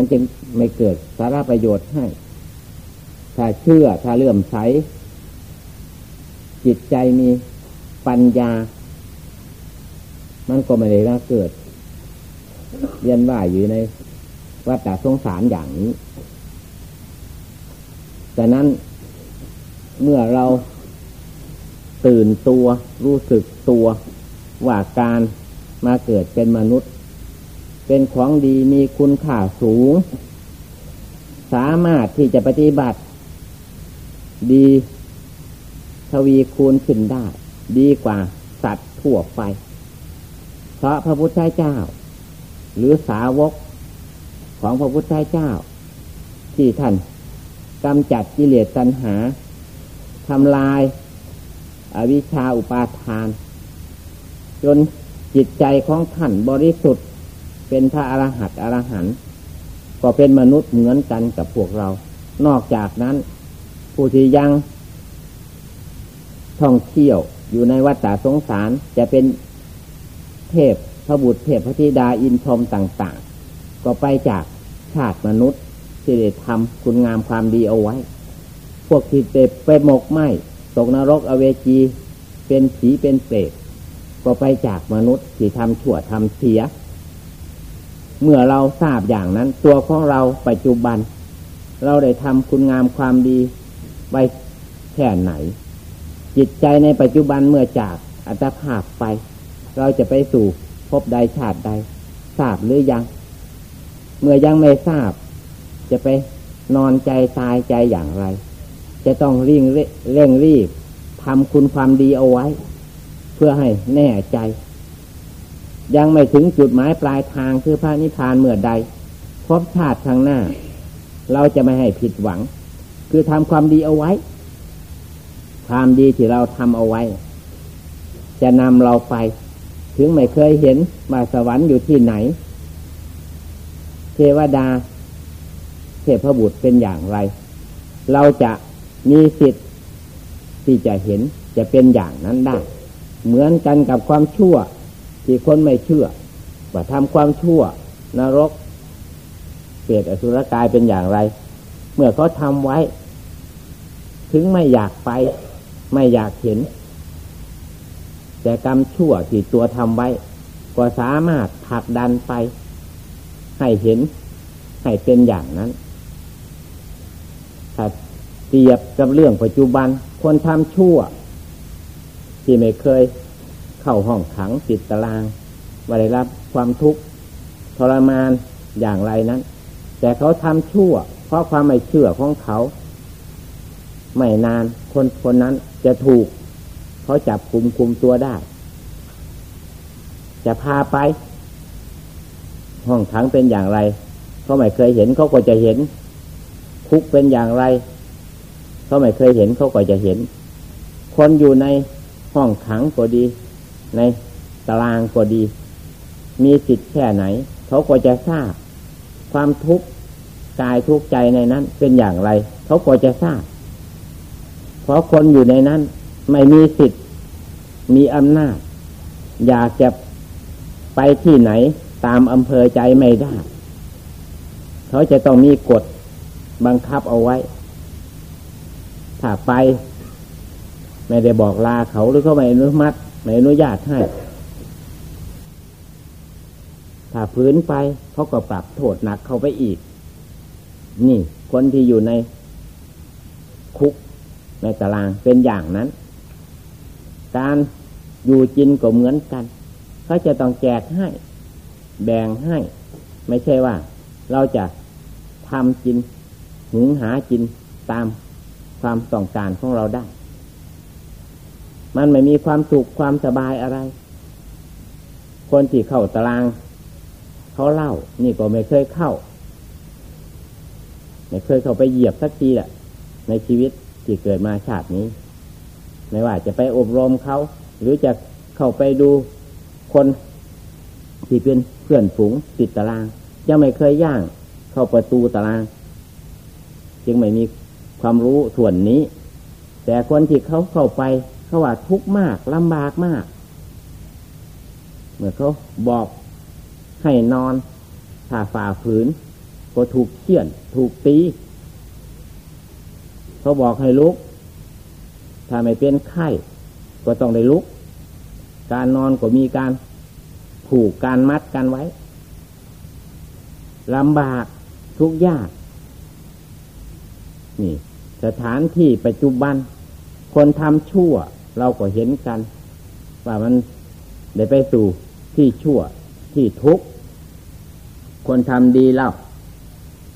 มันจึงไม่เกิดสาระประโยชน์ให้ ถ้าเชื่อถ้าเลื่อมใส จิตใจมีปัญญา มันก็ไม่ได้เกิดเรียนว่าอยู่ในวัฏสงสารอย่างนี้แต่นั้นเมื่อเราตื่นตัวรู้สึกตัวว่าการมาเกิดเป็นมนุษย์ เป็นของดีมีคุณค่าสูง สามารถที่จะปฏิบัติ ดีทวีคูณขึ้นได้ ดีกว่าสัตว์ทั่วไป เพราะพระพุทธเจ้า หรือสาวกของพระพุทธเจ้า ที่ท่านกำจัดกิเลสตัณหาทำลายอวิชชาอุปาทาน จนจิตใจของท่านบริสุทธิ์ เป็นพระอรหัตอรหันต์ก็เป็นมนุษย์เหมือนกันกับพวกเรา นอกจากนั้น ผู้ที่ยังท่องเที่ยวอยู่ในวัฏสงสารจะเป็นเทพพระบุตรเทพพระธิดาอินทรมต่าง ๆ ก็ไปจากชาติมนุษย์ที่ได้ทำคุณงามความดีเอาไว้ พวกที่เต็บไปหมกไหมตกนรกอเวจี เป็นผีเป็นเปรตก็ไปจากมนุษย์ที่ทำชั่วทำเสีย เมื่อเราทราบอย่างนั้น ตัวของเราปัจจุบัน เราได้ทำคุณงามความดีไว้แค่ไหน จิตใจในปัจจุบันเมื่อจากอัตภาพไป เราจะไปสู่พบใดชาติใด ทราบหรือยัง เมื่อยังไม่ทราบ จะไปนอนใจตายใจอย่างไร จะต้องริ่งเร่งรีบทำคุณความดีเอาไว้ เพื่อให้แน่ใจ ยังไม่ถึงจุดหมายปลายทางคือพระนิพพานเมื่อใดพบชาติทางหน้า เราจะไม่ให้ผิดหวัง คือทำความดีเอาไว้ ความดีที่เราทำเอาไว้ จะนำเราไป ถึงไม่เคยเห็นมาสวรรค์อยู่ที่ไหน เทวดา เทพบุตรเป็นอย่างไร เราจะมีสิทธิ์ที่จะเห็นจะเป็นอย่างนั้นได้ เหมือนกันกับความชั่ว ที่คนไม่เชื่อว่าทำความชั่วนรกเปรตอสุรกายเป็นอย่างไร เมื่อเขาทำไว้ ถึงไม่อยากไป ไม่อยากเห็น แต่กรรมชั่วที่ตัวทำไว้ ก็สามารถผลักดันไป ให้เห็น ให้เป็นอย่างนั้นถ้าเปรียบกับเรื่องปัจจุบัน คนทำชั่ว ที่ไม่เคย เข้าห้องขังติดตารางมาได้รับความทุกข์ทรมานอย่างไรนั้น แต่เขาทำชั่ว เพราะความไม่เชื่อของเขา ไม่นานคนคนนั้นจะถูก เขาจับคุมคุมตัวได้ จะพาไป ห้องขังเป็นอย่างไรเขาไม่เคยเห็นเขาก็จะเห็น คุกเป็นอย่างไรเขาไม่เคยเห็นเขาก็จะเห็น คนอยู่ในห้องขังก็ดี ในตารางก็ดี มีสิทธิ์แค่ไหน เขาก็จะทราบ ความทุกข์กายทุกข์ใจในนั้น เป็นอย่างไร เขาก็จะทราบ เพราะคนอยู่ในนั้น ไม่มีสิทธิ์ มีอำนาจ อยากจะไปที่ไหนตามอำเภอใจไม่ได้ เขาจะต้องมีกฎบังคับเอาไว้ ถ้าไป ไม่ได้บอกลาเขาหรือเขาไม่อนุมัติ ไม่อนุญาตให้ ถ้าพื้นไปเขาก็ปรับโทษหนักเข้าไปอีก นี่คนที่อยู่ในคุกในตารางเป็นอย่างนั้น การอยู่จินก็เหมือนกันเขาจะต้องแจกให้ แบ่งให้ ไม่ใช่ว่า เราจะทำกินหุงหากินตามความต้องการของเราได้ มันไม่มีความสุขความสบายอะไร คนที่เข้าตารางเขาเล่า นี่ก็ไม่เคยเข้า ไม่เคยเข้าไปเหยียบสักทีแหละในชีวิตที่เกิดมาชาตินี้ ไม่ว่าจะไปอบรมเขา หรือจะเข้าไปดูคนที่เป็นเพื่อนฝูงติดตาราง ยังไม่เคยย่างเข้าประตูตาราง จึงไม่มีความรู้ส่วนนี้ แต่คนที่เขาเข้าไป เขาว่าทุกข์มากลำบากมาก เมื่อเขาบอกให้นอนถ้าฝ่าฝืน ก็ถูกเขี่ยน ถูกตี เขาบอกให้ลุก ถ้าไม่เป็นไข้ก็ต้องได้ลุก การนอนก็มีการผูกการมัดกันไว้ลำบากทุกยาก นี่ สถานที่ปัจจุบัน คนทำชั่ว เราก็เห็นกัน ว่ามันได้ไปสู่ที่ชั่วที่ทุกข์คนทำดีเล่า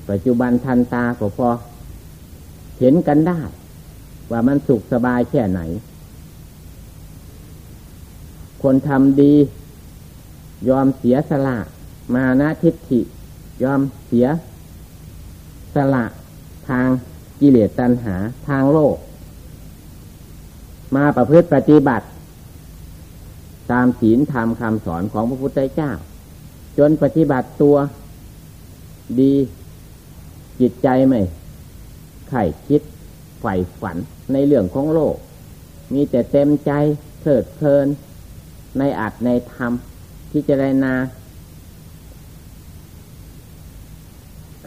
ปัจจุบันทันตาก็พอ เห็นกันได้ ว่ามันสุขสบายแค่ไหน คนทำดี ยอมเสียสละ มานะทิฏฐิ ยอมเสียสละทางกิเลสตัณหาทางโลก มาประพฤติปฏิบัติ ตามศีลธรรมคำสอนของพระพุทธเจ้า จนปฏิบัติตัวดีจิตใจไม่ไข่คิดใฝ่ฝันในเรื่องของโลก มีแต่เต็มใจเถิดเพลิน ในอัดในธรรมที่จะได้นา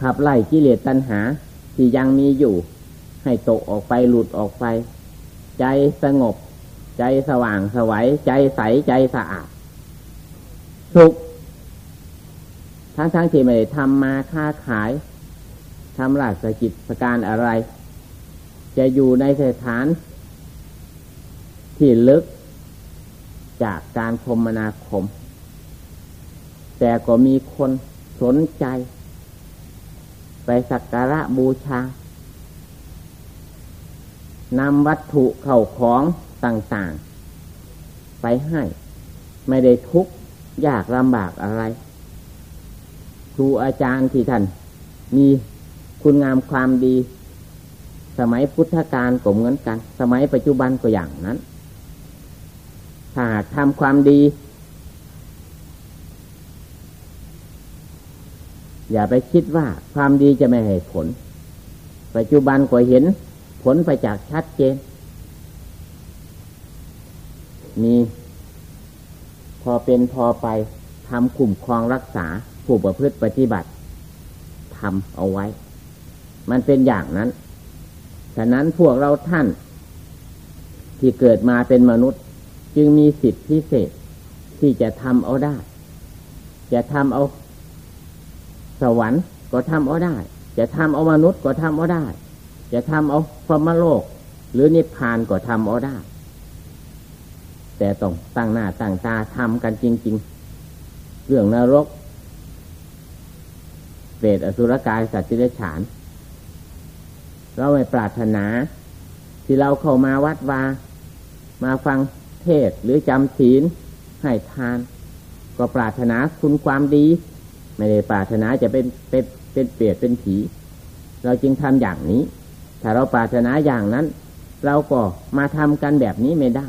ขับไล่กิเลสตัณหาที่ยังมีอยู่ ให้ตกออกไปหลุดออกไป ใจสงบ ใจสว่างสวัยใจใสใจสะอาด สุขทั้งทั้งที่ไม่ได้ทำมาค้าขายทำราชกิจประการอะไร จะอยู่ในสถาน ที่ลึกจากการคมนาคม แต่ก็มีคนสนใจ ไปสักการะบูชา นำวัตถุเข้าของต่างๆ ไปให้ ไม่ได้ทุกข์ยากลำบากอะไรครูอาจารย์ที่ท่าน มีคุณงามความดี สมัยพุทธกาลก็เหมือนกัน สมัยปัจจุบันก็อย่างนั้น ถ้าหากทำความดี อย่าไปคิดว่าความดีจะไม่ให้ผล ปัจจุบันก็เห็น ผลไปจากชัดเจน มีพอเป็นพอไปทำคุ้มครองรักษาผู้ประพฤติปฏิบัติทำเอาไว้ มันเป็นอย่างนั้น ฉะนั้นพวกเราท่าน ที่เกิดมาเป็นมนุษย์ จึงมีสิทธิพิเศษที่จะทำเอาได้ จะทำเอา สวรรค์ก็ทำเอาได้ จะทำเอามนุษย์ก็ทำเอาได้ จะทำเอาพรหมโลก หรือนิพพานก็ทำเอาได้ แต่ต้องตั้งหน้าตั้งตาทำกันจริง ๆ เรื่องนรกเปรตอสุรกายสัตว์ที่ได้ฉาน เราไม่ปรารถนา ที่เราเข้ามาวัดวา มาฟังเทศหรือจำศีลให้ทาน ก็ปรารถนาคุณความดี ไม่ได้ปรารถนาจะเป็นเป็นเป็นเปรตเป็นผี เราจึงทำอย่างนี้ ถ้าเราปรารถนาอย่างนั้น เราก็มาทำกันแบบนี้ไม่ได้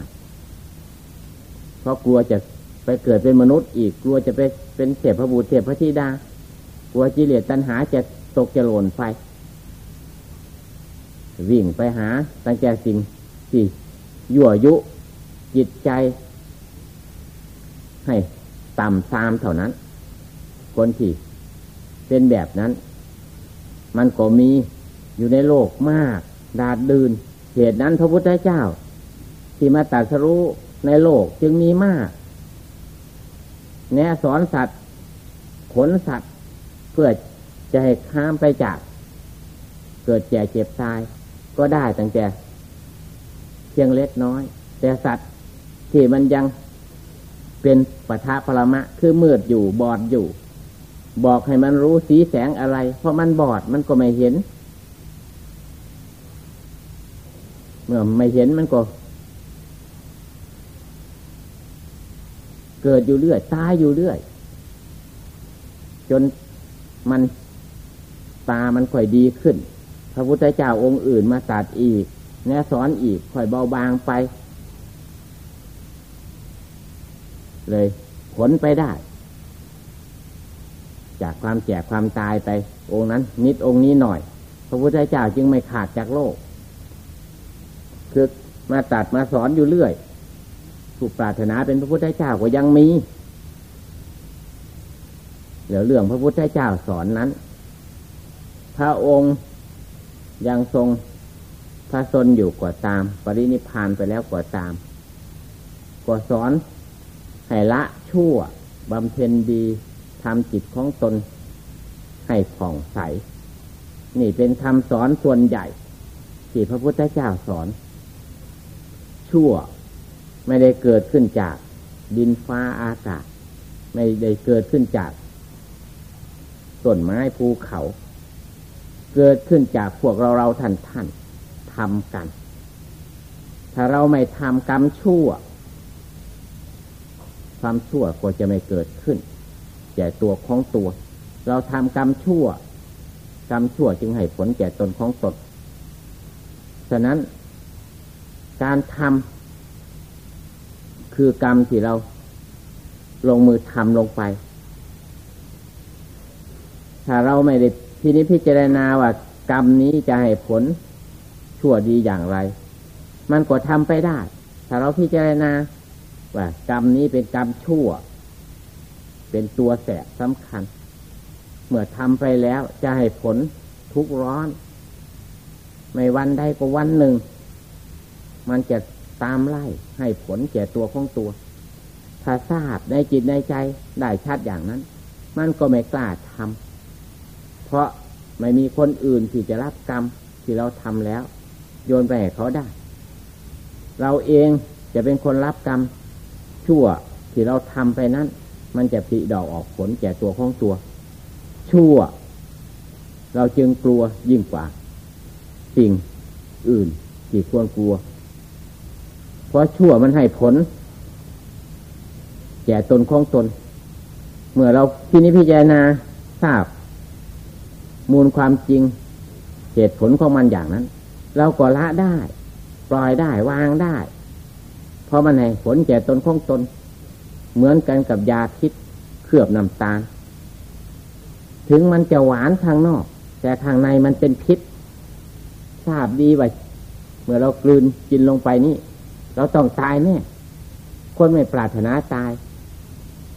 เพราะกลัวจะไปเกิดเป็นมนุษย์อีกกลัวจะไปเป็นเทพบุตรเทพพระธิดา กลัวกิเลสตัณหาจะตกจะหล่นไปวิ่งไปหาตั้งแต่สิ่งที่ยั่วยุจิตใจ ให้ต่ำซามเท่านั้น คนที่เป็นแบบนั้น มันก็มี อยู่ในโลกมากดาดดืนเหตุนั้นพระพุทธเจ้า ที่มาตัดสรู้ในโลกจึงมีมาก แนสอนสัตว์ ขนสัตว์พื่อจะให้ข้ามไปจาก เกิดแก่เจ็บตาย ก็ได้ตั้งแต่เพียงเล็กน้อย แต่สัตว์ที่มันยังเป็นปทะพลมะ คือมืดอยู่บอดอยู่ บอกให้มันรู้สีแสงอะไร เพราะมันบอดมันก็ไม่เห็น เมื่อไม่เห็นมันก็ เกิดอยู่เรื่อย ตายอยู่เรื่อย จนมันตามันค่อยดีขึ้น พระพุทธเจ้าองค์อื่นมาตัดอีก แนะสอนอีกค่อยเบาบางไป เลยผลไปได้ จากความแก่ความตายไป องค์นั้น นิดองค์นี้หน่อย พระพุทธเจ้าจึงไม่ขาดจากโลก คือมาตัดมาสอนอยู่เรื่อยผู้ปรารถนาเป็นพระพุทธเจ้าก็ยังมีเดี๋ยวเรื่องพระพุทธเจ้าสอนนั้น พระองค์ยังทรงพระชนอยู่กว่าตาม ปรินิพานไปแล้วกว่าตามกว่าสอนให้ละชั่วบำเพ็ญดีทำจิตของตน ให้ผ่องใส นี่เป็นคำสอนส่วนใหญ่ ที่พระพุทธเจ้าสอน ชั่ว ไม่ได้เกิดขึ้นจากดินฟ้าอากาศ ไม่ได้เกิดขึ้นจากต้นไม้ภูเขา เกิดขึ้นจากพวกเราเราท่านท่านทำกัน ถ้าเราไม่ทำกรรมชั่ว ความชั่วก็จะไม่เกิดขึ้นแก่ตัวของตัว เราทำกรรมชั่ว กรรมชั่วจึงให้ผลแก่ตนของตนฉะนั้น การทำคือกรรมที่เราลงมือทำลงไป ถ้าเราไม่ได้ทีนี้พิจารณาว่ากรรมนี้จะให้ผลชั่วดีอย่างไร มันก็ทำไปได้ ถ้าเราพิจารณาว่ากรรมนี้เป็นกรรมชั่ว เป็นตัวแสบสำคัญ เมื่อทำไปแล้วจะให้ผลทุกร้อน ไม่วันใดก็วันหนึ่ง มันจะตามไล่ให้ผลแก่ตัวของตัว ถ้าทราบในจิตในใจได้ชัดอย่างนั้น มันก็ไม่กล้าทำเพราะไม่มีคนอื่นที่จะรับกรรมที่เราทำแล้ว โยนไปให้เขาได้ เราเองจะเป็นคนรับกรรมชั่วที่เราทำไปนั้น มันจะผลิดอกออกผลแก่ตัวของตัว ชั่ว เราจึงกลัวยิ่งกว่า สิ่งอื่นที่ควรกลัว ราะชั่วมันให้ผล แก่ตนของตน เมื่อเราที่นี้พิจารณาทราบ มูลความจริง เหตุผลของมันอย่างนั้น เราก็ละได้ ปล่อยได้วางได้ เพราะมันให้ผลแก่ตนของตน เหมือนกันกับยาพิษเคลือบน้ำตาล ถึงมันจะหวานทางนอก แต่ทางในมันเป็นพิษทราบดีว่าเมื่อเรากลืนกินลงไปนี่ เราต้องตายแน่คนไม่ปรารถนาตาย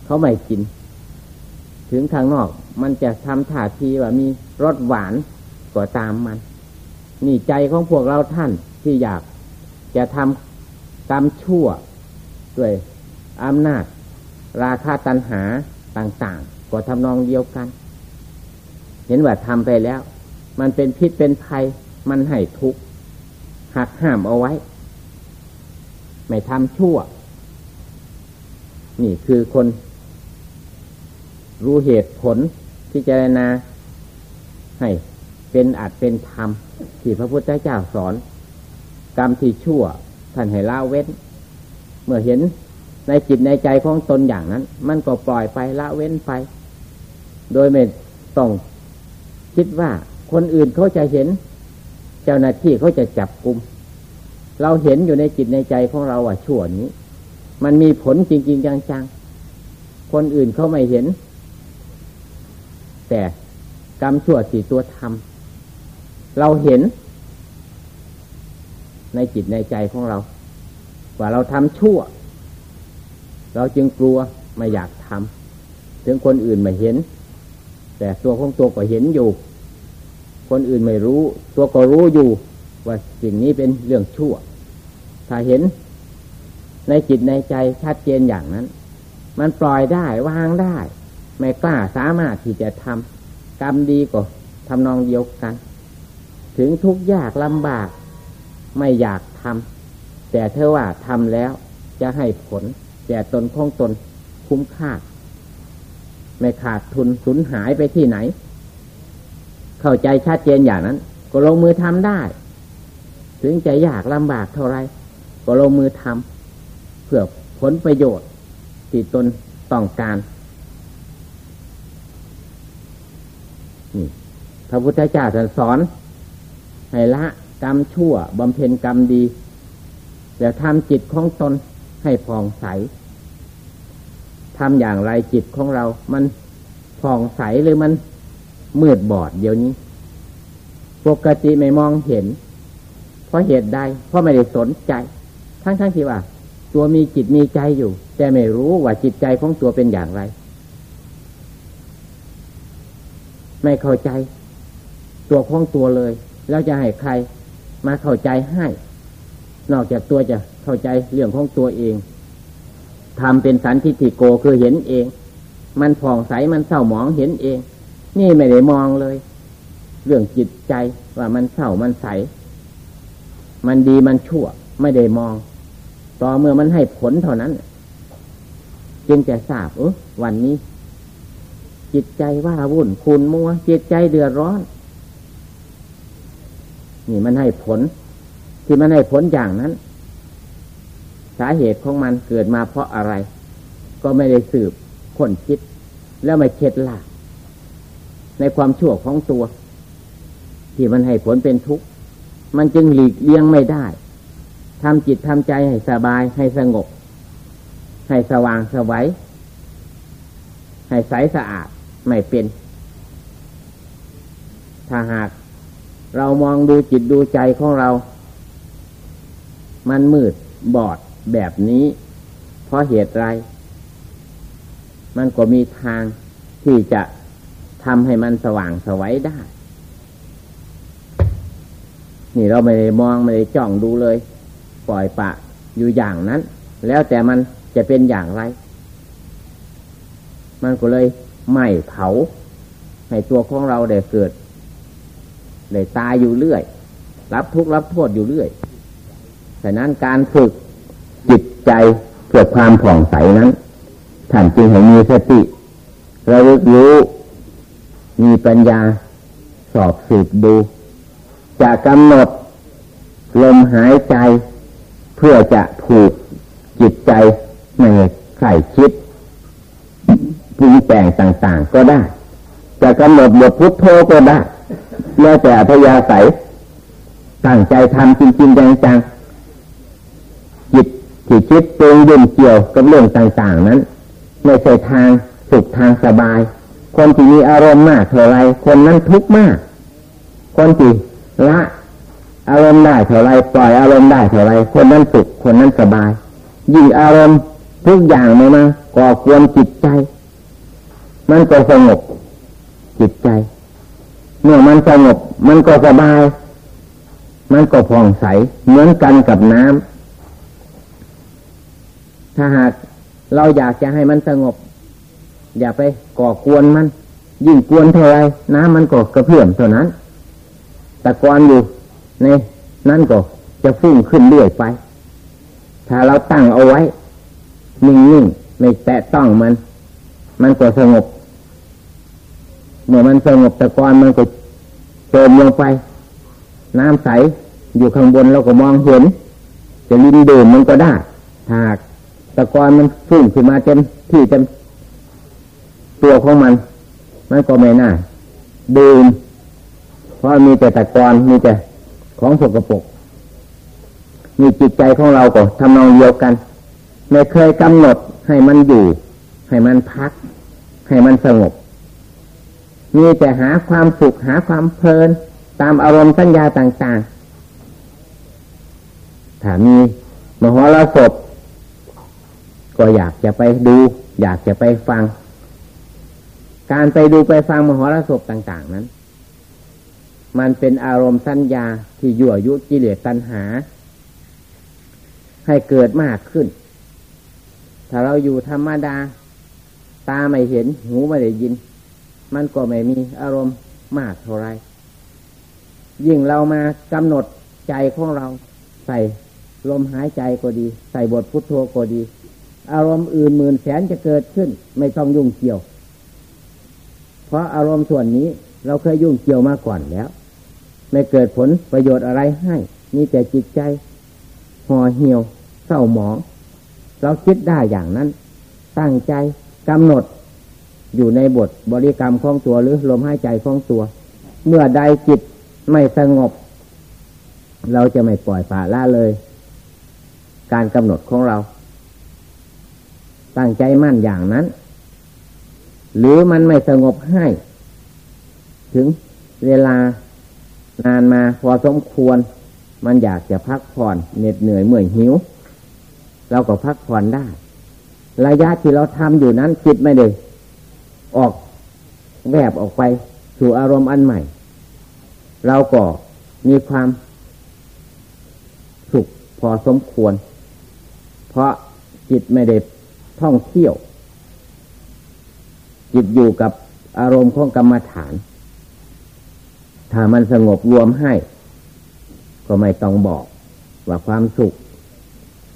เขาไม่กิน ถึงทางนอก มันจะทำท่าทีว่ามีรสหวานก็ตามมัน นี่ใจของพวกเราท่านที่อยากจะทำกรรมชั่ว ด้วยอำนาจ ราคาตันหาต่างๆก็ทำนองเดียวกัน เห็นว่าทำไปแล้ว มันเป็นพิษเป็นภัย มันให้ทุกข์หักห้ามเอาไว้ ไม่ทำชั่ว นี่คือคน รู้เหตุผลที่เจรณาให้เป็นอัดเป็นธรรมที่พระพุทธเจ้าสอน กรรมที่ชั่วท่านให้ละเว้น เมื่อเห็นในจิตในใจของตนอย่างนั้น มันก็ปล่อยไปละเว้นไป โดยไม่ต้องคิดว่าคนอื่นเขาจะเห็น เจ้าหน้าที่เขาจะจับกลุ่ม เราเห็นอยู่ในจิตในใจของเราว่าชั่วนี้ มันมีผลจริง ๆ จังๆ คนอื่นเขาไม่เห็น แต่กรรมชั่วสี่ตัวทำเราเห็น ในจิตในใจของเรา ว่าเราทำชั่ว เราจึงกลัวไม่อยากทำถึงคนอื่นไม่เห็น แต่ตัวของตัวก็เห็นอยู่ คนอื่นไม่รู้ ตัวก็รู้อยู่ว่าสิ่งนี้เป็นเรื่องชั่ว ถ้าเห็น ในจิตในใจชัดเจนอย่างนั้น มันปล่อยได้วางได้ ไม่กล้าสามารถที่จะทำกรรมดีก็ทำนองเดียวกัน ถึงทุกข์ยากลำบาก ไม่อยากทำแต่เธอว่าทำแล้วจะให้ผลแก่ตนของตนคุ้มค่าไม่ขาดทุนสูญหายไปที่ไหน เข้าใจชัดเจนอย่างนั้น ก็ลงมือทำได้ ถึงจะยากลำบากเท่าไร ก็ลงมือทำเพื่อผลประโยชน์ที่ตนต้องการนี่พระพุทธเจ้าสอน ให้ละกรรมชั่วบำเพ็ญกรรมดีแต่ทำจิตของตนให้ผ่องใสทำอย่างไรจิตของเรา มันผ่องใสหรือมันมืดบอดเดี๋ยวนี้ ปกติไม่มองเห็น เพราะเหตุใด เพราะไม่ได้สนใจ ทั้งทั้งที่ว่า ตัวมีจิตมีใจอยู่ แต่ไม่รู้ว่าจิตใจของตัวเป็นอย่างไร ไม่เข้าใจ ตัวของตัวเลย แล้วจะให้ใครมาเข้าใจให้ นอกจากตัวจะเข้าใจเรื่องของตัวเองทำเป็นสันทิฏฐิโกคือเห็นเอง มันผ่องใสมันเศร้าหมองเห็นเอง นี่ไม่ได้มองเลย เรื่องจิตใจว่ามันเศร้ามันใส มันดีมันชั่ว ไม่ได้มอง ต่อเมื่อมันให้ผลเท่านั้น จึงจะทราบเออวันนี้ จิตใจว่าวุ่นคุณมัว จิตใจเดือดร้อน นี่มันให้ผล ที่มันให้ผลอย่างนั้น สาเหตุของมันเกิดมาเพราะอะไร ก็ไม่ได้สืบคนคิด แล้วไม่เช็ดละในความชั่วของตัว ที่มันให้ผลเป็นทุกข์มันจึงหลีกเลี่ยงไม่ได้ ทำจิตทำใจให้สบายให้สงบ ให้สว่างสวัยให้ใสสะอาดไม่เป็น ถ้าหากเรามองดูจิตดูใจของเรา มันมืดบอดแบบนี้ เพราะเหตุไร มันก็มีทางที่จะทำให้มันสว่างสวัยได้ นี่เราไม่ได้มองไม่ได้จ้องดูเลย ปล่อยปะอยู่อย่างนั้น แล้วแต่มันจะเป็นอย่างไร มันก็เลยไหม้เผาให้ตัวของเราได้เกิดได้ตายอยู่เรื่อย รับทุกข์รับโทษอยู่เรื่อยฉะนั้นการฝึกจิตใจเกิดความผ่องใสนั้น ท่านจึงให้มีสติระลึกรู้ มีปัญญาสอบสืบดู จะกำหนดลมหายใจ เพื่อจะผูกจิตใจไม่ใส่คิดปรุงแต่งต่างๆ ก็ได้ จะกำหนดบทพุทโธก็ได้แล้วแต่พยาใสตั้งใจทำจริงๆจังๆจิตที่คิดปรุงยุ่งเกี่ยวกับเรื่องต่างๆนั้น ไม่ใช่ทางสุขทางสบาย คนที่มีอารมณ์มากเท่าไรคนนั้นทุกข์มาก คนที่ละ อารมณ์ได้เท่าไรปล่อยอารมณ์ได้เท่าไรคนนั้นสุขคนนั้นสบาย ยิ่งอารมณ์ทุกอย่างมามาก่อกวนจิตใจ มันก็สงบจิตใจ เมื่อมันสงบมันก็สบาย มันก็ผ่องใสเหมือนกันกับน้ำถ้าหากเราอยากจะให้มันสงบ อย่าไปก่อกวนมัน ยิ่งกวนเท่าไรน้ำมันก็กระเพื่อมเท่านั้น แต่กวนอยู่ ในนั่นก็จะฟุ้งขึ้นเรื่อยไป ถ้าเราตั้งเอาไว้ นิ่งๆไม่แตะต้องมัน มันก็สงบ เมื่อมันสงบตะกอนมันก็เติมลงไป น้ำใสอยู่ข้างบนเราก็มองเห็น จะลินดื่มมันก็ได้หากตะกอนมันฟุ้งขึ้นมาเต็มที่เต็มตัวของมัน มันก็ไม่น่าดื่มเพราะมีแต่ตะกอนมีแต่ ของสกปรกมีจิตใจของเราก็ทำนองเดียวกัน ไม่เคยกำหนดให้มันอยู่ ให้มันพัก ให้มันสงบมีแต่หาความสุขหาความเพลิน ตามอารมณ์สัญญาต่างๆ ถ้ามีมโหรสพก็อยากจะไปดู อยากจะไปฟัง การไปดูไปฟังมหรสพต่าง ๆ นั้น มันเป็นอารมณ์สัญญาที่ยั่วยุกิเลสตัณหา ให้เกิดมากขึ้น ถ้าเราอยู่ธรรมดา ตาไม่เห็นหูไม่ได้ยิน มันก็ไม่มีอารมณ์มากเท่าไร ยิ่งเรามากำหนดใจของเราใส่ลมหายใจก็ดี ใส่บทพุทโธก็ดี อารมณ์อื่นหมื่นแสนจะเกิดขึ้น ไม่ต้องยุ่งเกี่ยว เพราะอารมณ์ส่วนนี้เราเคยยุ่งเกี่ยวมาก่อนแล้ว ไม่เกิดผลประโยชน์อะไรให้มีแต่จิตใจห่อเหี่ยวเศร้าหมองเราคิดได้อย่างนั้น ตั้งใจกำหนด อยู่ในบทบริกรรมของตัวหรือลมหายใจของตัว เมื่อใดจิตไม่สงบ เราจะไม่ปล่อยป่าละเลย การกำหนดของเรา ตั้งใจมั่นอย่างนั้น หรือมันไม่สงบให้ ถึงเวลา นานมาพอสมควร มันอยากจะพักผ่อนเหน็ดเหนื่อยเมื่อยหิว เราก็พักผ่อนได้ ระยะที่เราทำอยู่นั้นจิตไม่ได้ออกแวบออกไปสู่อารมณ์อันใหม่ เราก็มีความสุขพอสมควร เพราะจิตไม่ได้ท่องเที่ยว จิตอยู่กับอารมณ์ของกรรมฐาน ถ้ามันสงบรวมให้ ก็ไม่ต้องบอกว่าความสุข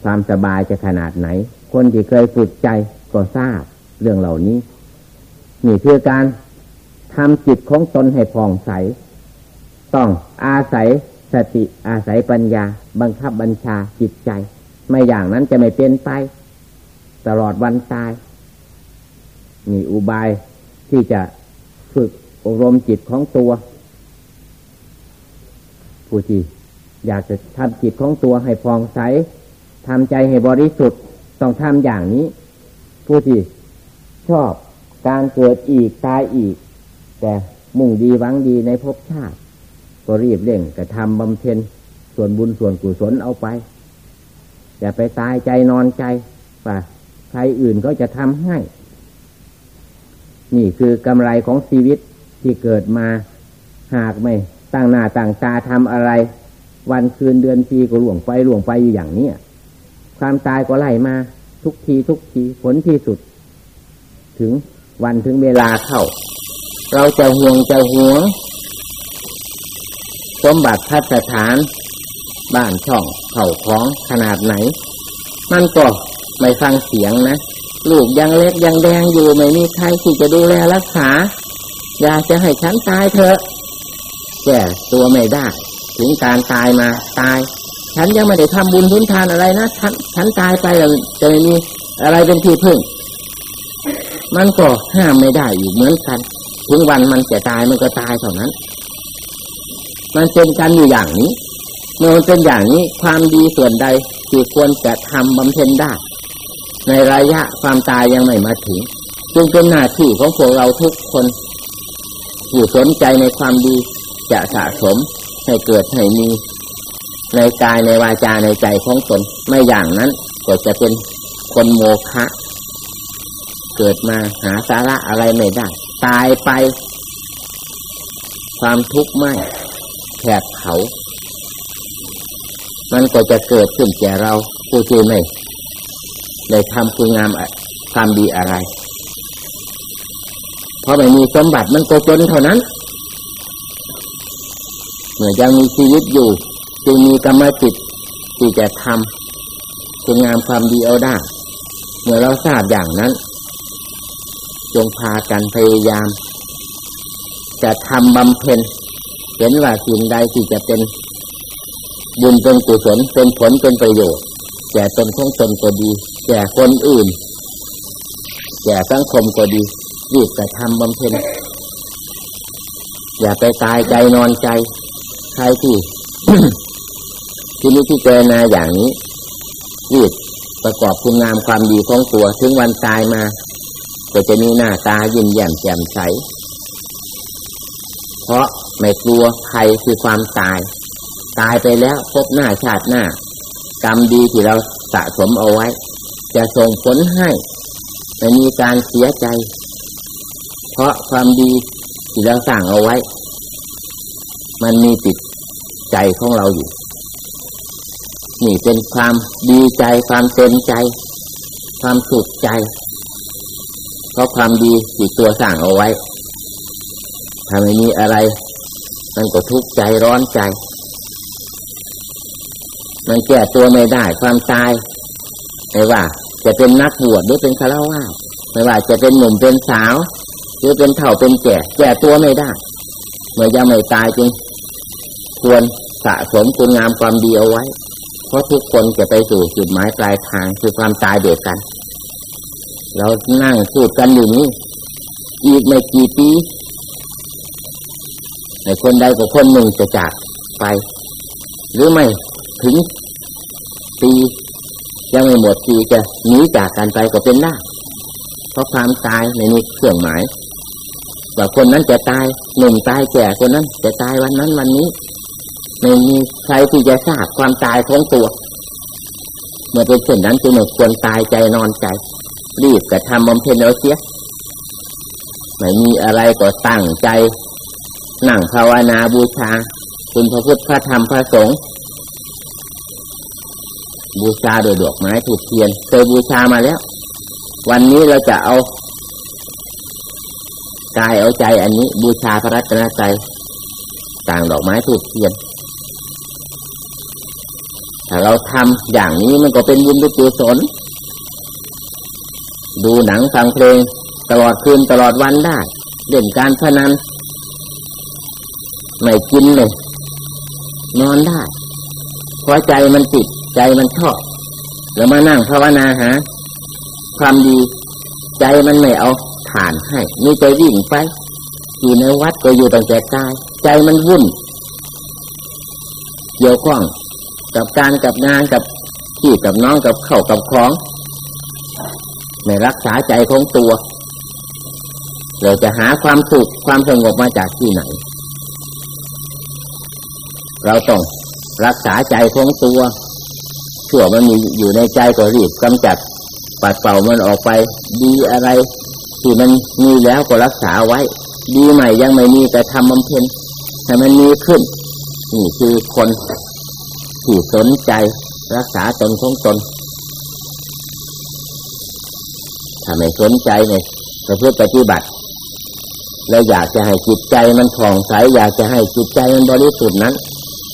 ความสบายจะขนาดไหน คนที่เคยฝึกใจก็ทราบเรื่องเหล่านี้ นี่คือการทำจิตของตนให้ผ่องใส ต้องอาศัยสติอาศัยปัญญา บังคับบัญชาจิตใจ ไม่อย่างนั้นจะไม่เป็นไป ตลอดวันตายมีอุบายที่จะฝึกอบรมจิตของตัว ผู้ที่อยากจะทำจิตของตัวให้ฟองใสทำใจให้บริสุทธิ์ต้องทำอย่างนี้ ผู้ที่ชอบการเกิดอีกตายอีก แต่มุ่งดีหวังดีในภพชาติ ก็รีบเร่งกระทำบำเพ็ญส่วนบุญส่วนกุศลเอาไป อย่าไปตายใจนอนใจว่าใครอื่นก็จะทำให้ นี่คือกำไรของชีวิตที่เกิดมาหากไม่ ตั้งหน้าตั้งตาทำอะไร วันคืนเดือนปีก็หลวงไปหลวงไปอยู่อย่างเนี้ยความตายก็ไล่มา ทุกทีทุกทีผลที่สุด ถึงวันถึงเวลาเข้า เราจะห่วงจะห่วงสมบัติพัฒฐาน บ้านช่องเข่าของขนาดไหน มันก็ไม่ฟังเสียงนะลูกยังเล็กยังแดงอยู่ไม่มีใครที่จะดูแลรักษา อยากจะให้ฉันตายเถอะ แก่ตัวไม่ได้ ถึงการตายมาตาย ฉันยังไม่ได้ทำบุญทุนทานอะไรนะฉันฉันตายไปแล้วจะไม่มีอะไรเป็นที่พึ่ง มันก็ห้ามไม่ได้อยู่เหมือนกัน ถึงวันมันจะตายมันก็ตายเท่านั้น มันเป็นกันอยู่อย่างนี้เมื่อมันเป็นอย่างนี้ความดีส่วนใดที่ควรจะทำบำเพ็ญได้ ในระยะความตายยังไม่มาถึง จึงเป็นหน้าที่ของพวกเราทุกคนผู้สนใจในความดี จะสะสมให้เกิดให้มี ในกายในวาจาในใจของตนไม่อย่างนั้นก็จะเป็นคนโมฆะเกิดมาหาสาระอะไรไม่ได้ ตายไป ความทุกข์ไม่แผดเขามันก็จะเกิดขึ้นแก่เราผู้ที่ไม่ได้ทำคุณงามความดีอะไร เพราะไม่มีสมบัติมันก็จนเท่านั้น เมื่อยังมีชีวิตอยู่ จึงมีกรรมจิตที่จะทำคุณงามความดีเอาได้ เมื่อเราทราบอย่างนั้น จงพากันพยายาม จะทำบำเพ็ญเห็นว่าสิ่งใดที่จะเป็นบุญเป็นกุศลเป็นผลเป็นประโยชน์แก่ตนของตนก็ดีแก่คนอื่นแก่สังคมก็ดีรีบจะทำบำเพ็ญอย่าไปตายใจนอนใจ ใครที่ที่นี้ที่เจนาอย่างนี้รีบประกอบคุณงามความดีของตัวถึงวันตายมา ก็จะมีหน้าตายิ้มแย้มแจ่มใส เพราะไม่กลัวใครคือความตาย ตายไปแล้วพบหน้าชาติหน้า กรรมดีที่เราสะสมเอาไว้ จะส่งผลให้ไม่มีการเสียใจ เพราะความดีที่เราสร้างเอาไว้ มันมีติด ใจของเราอยู่ นี่เป็นความดีใจความเต็มใจ ความสุขใจ เพราะความดีที่ตัวสร้างเอาไว้ถ้าไม่มีอะไร มันก็ทุกข์ใจร้อนใจ มันแก้ตัวไม่ได้ความตายไม่ว่า จะเป็นนักบวชหรือเป็นฆราวาสไม่ว่าจะเป็นหนุ่มเป็นสาว หรือเป็นเถ่าเป็นแก่ แก้ตัวไม่ได้ เมื่อยังไม่ตายจึงควร สะสมคุณงามความดีเอาไว้ เพราะทุกคนจะไปสู่จุดหมายปลายทางคือความตายเดียวกัน เรานั่งพูดกันอยู่นี้ อีกไม่กี่ปีในคนใดกับคนหนึ่งจะจากไป หรือไม่ถึงปียังไม่หมดปีจะหนีจากกันไปก็เป็นได้เพราะความตายในนี้เครื่องหมายว่าคนนั้นจะตายหนุ่มตายแก่คนนั้นจะตายวันนั้นวันนี้ ไม่มีใครที่จะทราบความตายของตัว เมื่อเป็นเช่นนั้นจึงไม่ควรตายใจนอนใจ รีบกระทำบำเพ็ญเอาเสียไม่มีอะไรก็ตั้งใจ นั่งภาวนาบูชา คุณพระพุทธพระธรรมพระสงฆ์บูชาโดยดอกไม้ถูกเทียนเคยบูชามาแล้ว วันนี้เราจะเอากายเอาใจอันนี้ บูชาพระรัตนตรัยต่างดอกไม้ถูกเทียน ถ้าเราทำอย่างนี้มันก็เป็นบุญกุศลดูหนังฟังเพลง ตลอดคืนตลอดวันได้ เล่นการพนันไม่กินเลยนอนได้เพราะใจมันติดใจมันชอบแล้วมานั่งภาวนาหาความดีใจมันไม่เอาฐานให้มีใจวิ่งไปอยู่ในวัดก็อยู่ตั้งแต่กาย ใจมันวุ่น เกี่ยวข้อง กับการกับงานกับที่กับน้องกับเข้ากับของไม่รักษาใจของตัว เราจะหาความสุขความสงบมาจากที่ไหน เราต้องรักษาใจของตัวชั่วมันมีอยู่ในใจก็รีบกำจัด ปัดเป่ามันออกไป ดีอะไร ที่มันมีแล้วก็รักษาไว้ ดีใหม่ยังไม่มีแต่ทำบำเพ็ญให้มันมีขึ้นนี่คือคน ที่สนใจรักษาตนของตน ถ้าไม่สนใจเนี่ยประพฤติปฏิบัติเราอยากจะให้จิตใจมันผ่องใส อยากจะให้จิตใจมันบริสุทธิ์นั้น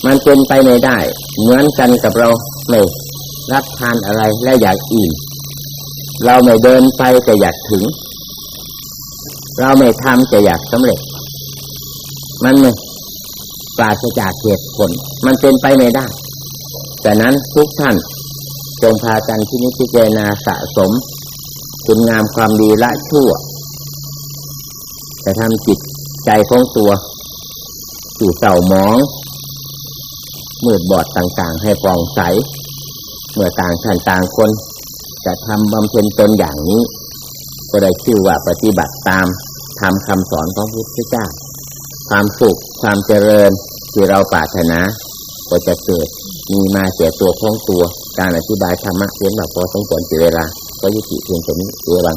มันเป็นไปไม่ได้ เหมือนกันกับเราไม่รับทานอะไรและอยากอิ่ม เราไม่เดินไปแต่อยากถึง เราไม่ทำจะอยากสำเร็จ มันไม่ปราศจากเหตุผล มันเป็นไปไม่ได้ แต่นั้นทุกท่านจงพากันที่นิพพานาสะสม คุณงามความดีละชั่ว จะทำจิตใจของตัวสู่เศร้าหมอง มืดบอดต่างๆ ให้ปองใส เมื่อต่างท่านต่างคน จะทำบำเพ็ญตนอย่างนี้ ก็ได้ชื่อว่าปฏิบัติตามทำคำสอนของพระพุทธเจ้า ความสุขความเจริญที่เราปรารถนา ก็จะเกิด มีมาเสียตัวของตัว การอธิบายธรรมะเพียงแบบพอสมควรเสียเวลา ก็ยุติเพียงแค่นี้เอวัง